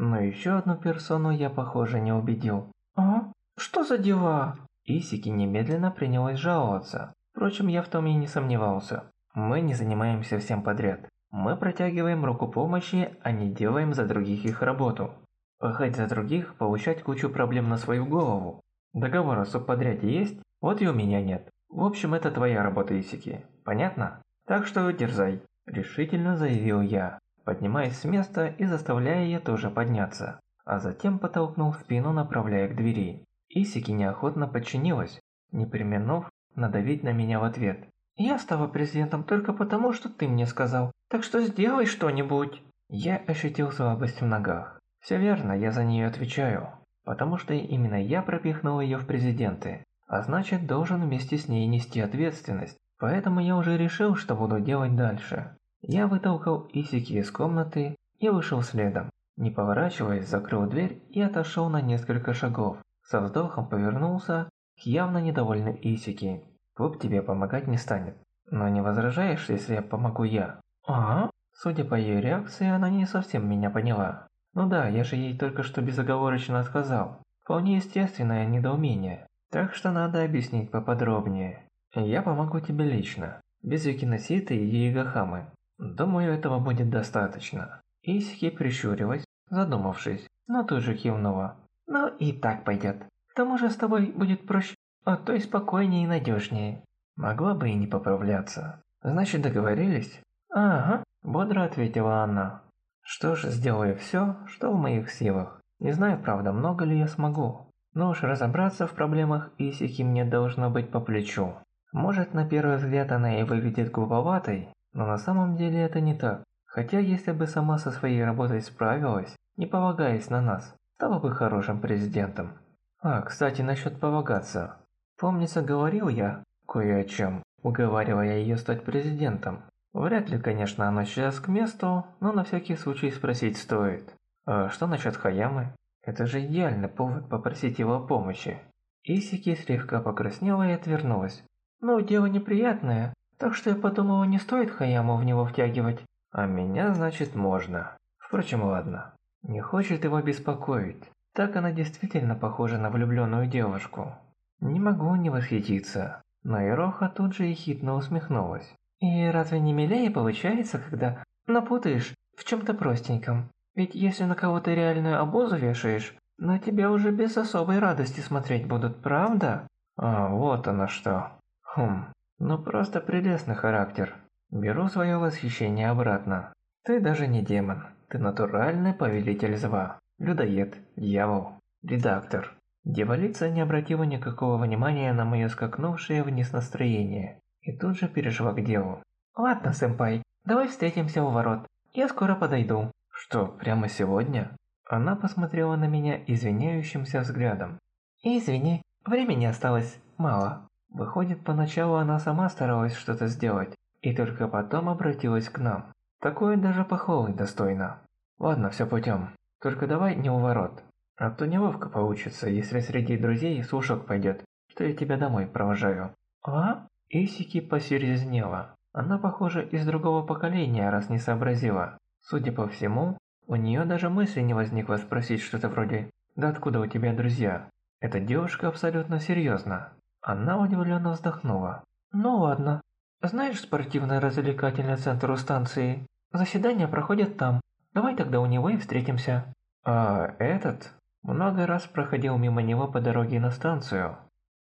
Но еще одну персону я, похоже, не убедил. А? Что за дела? Исики немедленно принялась жаловаться. Впрочем, я в том и не сомневался. Мы не занимаемся всем подряд. Мы протягиваем руку помощи, а не делаем за других их работу. Пахать за других, получать кучу проблем на свою голову. Договор о субподряде есть? Вот и у меня нет. В общем, это твоя работа, Исики. Понятно? Так что дерзай. Решительно заявил я, поднимаясь с места и заставляя ее тоже подняться. А затем потолкнул спину, направляя к двери. Исики неохотно подчинилась, не применув надавить на меня в ответ. «Я стала президентом только потому, что ты мне сказал, так что сделай что-нибудь!» Я ощутил слабость в ногах. Все верно, я за нее отвечаю, потому что именно я пропихнул ее в президенты, а значит должен вместе с ней нести ответственность, поэтому я уже решил, что буду делать дальше. Я вытолкал Исики из комнаты и вышел следом. Не поворачиваясь, закрыл дверь и отошел на несколько шагов. Со вздохом повернулся к явно недовольной Исики. Клуб тебе помогать не станет. Но не возражаешь, если я помогу я? А? Судя по ее реакции, она не совсем меня поняла. Ну да, я же ей только что безоговорочно отказал. Вполне естественное недоумение. Так что надо объяснить поподробнее. Я помогу тебе лично. Без Юкиноситы и Яигахамы. Думаю, этого будет достаточно. Исики прищурилась, задумавшись, но тут же кивнула. Ну и так пойдет. К тому же с тобой будет проще, а то и спокойнее и надежнее. Могла бы и не поправляться. Значит, договорились? Ага, бодро ответила она. Что ж, сделаю все, что в моих силах. Не знаю, правда, много ли я смогу. Но уж разобраться в проблемах Исики мне должно быть по плечу. Может, на первый взгляд она и выглядит глуповатой, но на самом деле это не так. Хотя, если бы сама со своей работой справилась, не полагаясь на нас, стала бы хорошим президентом. А, кстати, насчет полагаться. Помнится, говорил я кое о чем, уговаривая ее стать президентом. Вряд ли, конечно, оно сейчас к месту, но на всякий случай спросить стоит. А что насчет Хаямы? Это же идеальный повод попросить его о помощи. Исики слегка покраснела и отвернулась. Ну, дело неприятное, так что я подумала, не стоит Хаяму в него втягивать. А меня, значит, можно. Впрочем, ладно. Не хочет его беспокоить. Так она действительно похожа на влюбленную девушку. Не могу не восхититься. Но Ироха тут же ехидно усмехнулась. И разве не милее получается, когда напутаешь в чем-то простеньком? Ведь если на кого-то реальную обозу вешаешь, на тебя уже без особой радости смотреть будут, правда? А, вот оно что. Хм, ну просто прелестный характер. Беру свое восхищение обратно. Ты даже не демон. Ты натуральный повелитель зла, людоед, дьявол, редактор. Девалица не обратила никакого внимания на мое скакнувшее вниз настроение и тут же перешла к делу. «Ладно, сэмпай, давай встретимся у ворот. Я скоро подойду». «Что, прямо сегодня?» Она посмотрела на меня извиняющимся взглядом. «Извини, времени осталось мало». Выходит, поначалу она сама старалась что-то сделать, и только потом обратилась к нам. Такое даже похвалы достойно. Ладно, все путем. Только давай не у ворот. А то неловко получится, если среди друзей слушок пойдет, что я тебя домой провожаю. А? Исики посерьезнела. Она, похоже, из другого поколения, раз не сообразила. Судя по всему, у нее даже мысли не возникло спросить что-то вроде «Да откуда у тебя друзья?» Эта девушка абсолютно серьезна. Она удивленно вздохнула. «Ну ладно, знаешь спортивно-развлекательный центр у станции? Заседания проходят там. Давай тогда у него и встретимся». «А этот?» Много раз проходил мимо него по дороге на станцию.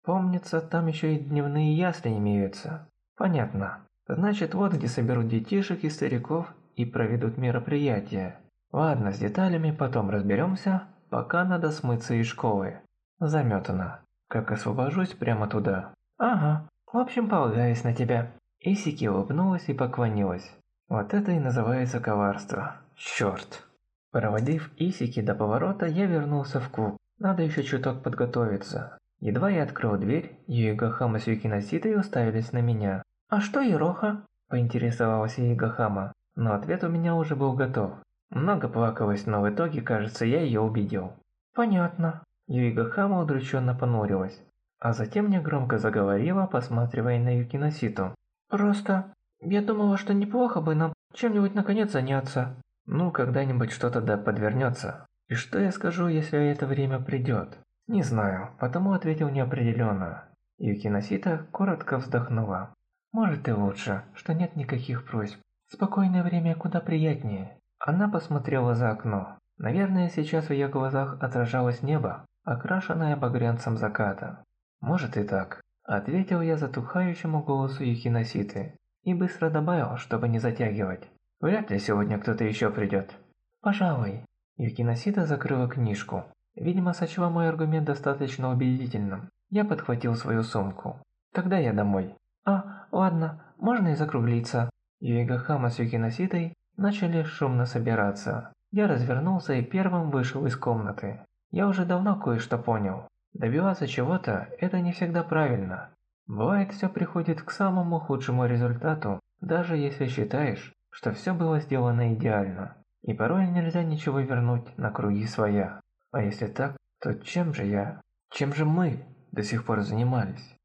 Помнится, там еще и дневные ясли имеются. Понятно. Значит, вот где соберут детишек и стариков и проведут мероприятия. Ладно, с деталями потом разберемся, пока надо смыться из школы. Заметано. Как освобожусь прямо туда. Ага, в общем, полагаюсь на тебя. Исики улыбнулась и поклонилась. Вот это и называется коварство. Черт. Проводив Исики до поворота, я вернулся в клуб. Надо еще чуток подготовиться. Едва я открыл дверь, Юигахама с Юкиноситой уставились на меня. «А что Ироха?» – поинтересовалась Юигахама, но ответ у меня уже был готов. Много плакалось, но в итоге, кажется, я ее убедил. «Понятно». Юигахама удрученно понурилась, а затем негромко заговорила, посматривая на Юкиноситу. «Просто я думала, что неплохо бы нам чем-нибудь наконец заняться». Ну, когда-нибудь что-то да подвернется. И что я скажу, если это время придет? Не знаю, потому ответил неопределенно. Юкиносита коротко вздохнула. Может и лучше, что нет никаких просьб. Спокойное время куда приятнее. Она посмотрела за окно. Наверное, сейчас в ее глазах отражалось небо, окрашенное багрянцем заката. Может и так. Ответил я затухающему голосу Юкиноситы и быстро добавил, чтобы не затягивать. Вряд ли сегодня кто-то еще придет. Пожалуй. Юкиносита закрыла книжку. Видимо, сочла мой аргумент достаточно убедительным. Я подхватил свою сумку. Тогда я домой. А, ладно, можно и закруглиться. Юигахама с Юкиноситой начали шумно собираться. Я развернулся и первым вышел из комнаты. Я уже давно кое-что понял. Добиваться чего-то – это не всегда правильно. Бывает, все приходит к самому худшему результату, даже если считаешь, что все было сделано идеально. И порой нельзя ничего вернуть на круги своя. А если так, то чем же я, чем же мы до сих пор занимались?